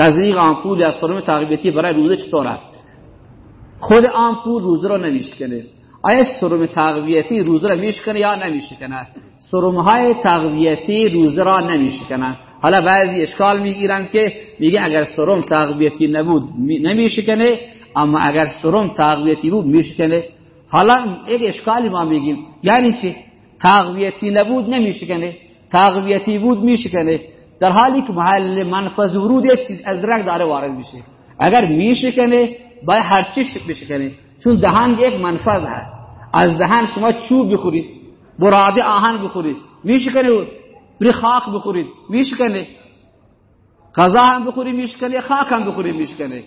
تزریق آمپول یا سرم تقویتی برای روزه چطور است؟ خود آمپول روزه رو نمیشکنه. آیا سرم تقویتی روزه را میشکنه یا نمیشکنه؟ سرم های تقویتی روزه را نمیشکنه. حالا بعضی اشکال می‌گیرن که میگه اگر سرم تقویتی نبود نمیشکنه اما اگر سرم تقویتی بود میشکنه. حالا یک اشکالی ما میگیم. یعنی چی؟ تقویتی نبود نمیشکنه. تقویتی بود میشکنه. در حالی که محل منفذ ورود یک چیز ازرق داره وارد میشه. اگر میشکنه باید هر چیش بشکنه. چون دهان یک منفذ هست. از دهن شما چوب بخورید براده آهن بخورید میشکنه بری خاک بخورید میشکنه. غذا هم بخورید میشکنه خاک هم بخورید میشکنه.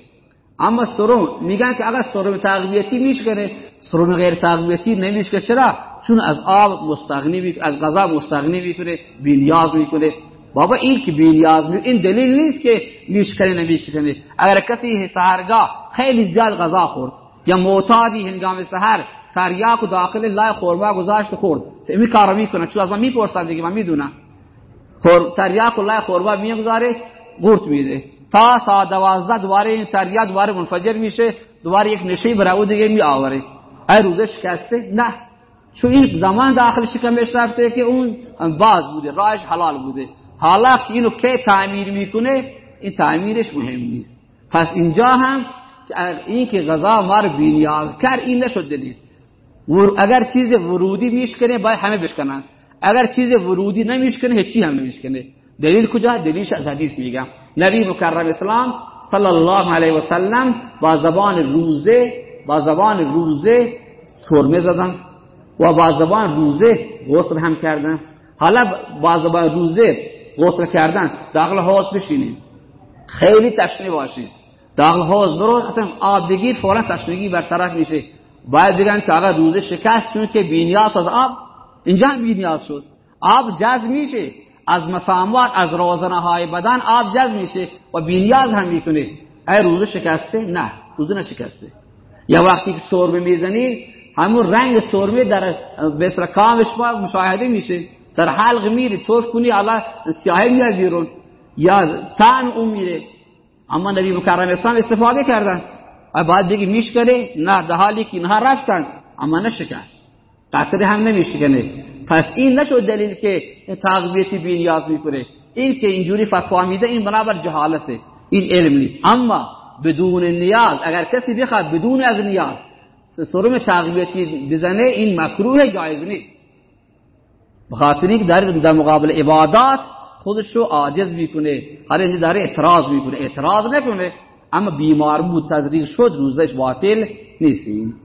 اما سرم میگن که اگر سرم تقویتی میشکنه سرم غیر تقویتی نمیشکنه. چرا؟ چون از آب مستغنی. از غذا مستغنی می‌کنه بینیاز می‌کنه. بابا این که بینیاز می... این دلیل نیست که میشکنه نمیشکنه اگر کسی سهرگاه خیلی زیاد غذا خورد یا معتادی هنگام سحر تریاک و داخل لای خورما گذاشت خورد. می کارو می‌کنه چون از من می‌پرسن دیگه من می‌دونم. تریاک و لای خورما می‌گذاره قورت میده. تا ساعت دوازده دوباره این تریاک دوباره منفجر میشه دوباره یک نشه برای او دیگه می آوره ای روزه شکسته؟ نه. چون این زمان داخل شکمش رفته که اون باز بوده راهش حلال بوده. حالا اینو که تعمیر می‌کنه؟ این تعمیرش مهم نیست. پس اینجا هم این که غذا مار بینیاز کر این نشد دلیل. اگر چیز ورودی میشکنه باید همه بشکنن. اگر چیز ورودی نمیشکنه هیچی هم نمیشکنه. دلیل کجا؟ دلیلش از حدیث میگم. نبی مکرم اسلام صلی الله علیه و سلم با زبان روزه با زبان روزه سرمه زدن و با زبان روزه غسل هم کردن. حالا با زبان روزه غسل کردن. داخل حوض بشینید. خیلی تشنه باشید. داخل حوض برو اصلا آب بگیر فورا تشنگی برطرف میشه. باید بگن که اگر روزه شکست چون که بینیاز از آب. اینجا بینیاز شد. آب جذب میشه. از مسامات از روزنه های بدن آب جذب میشه و بینیاز هم می‌کنه. ای روزه شکسته؟ نه. روزه نشکسته. یا وقتی که سرمه می‌زنی همون رنگ سرمه در بسر کامش مشاهده میشه. در حلق میری توف کنی الله سیاهی میاد بیرون. یا تن اون میره. اما نبی مکرم اسلام استفاده کردن. باید بگی میشکنه نه در حالی که اینها رفتن اما نشکست قطره هم نمیشکنه. پس این نشد دلیل که بی نیاز می‌کنه. این که اینجوری فتوا میده این بنابر جهالته. این علم نیست. اما بدون نیاز اگر کسی بخواد بدون از نیاز سرم تقویتی بزنه این مکروه جایز نیست. بخاطر که داره در مقابل عبادات خودش رو عاجز می‌کنه. هر اینجا داره اعتراض می‌کنه. اعتراض نکنه. اما بیمار بود تزریق شد روزش باطل نیست.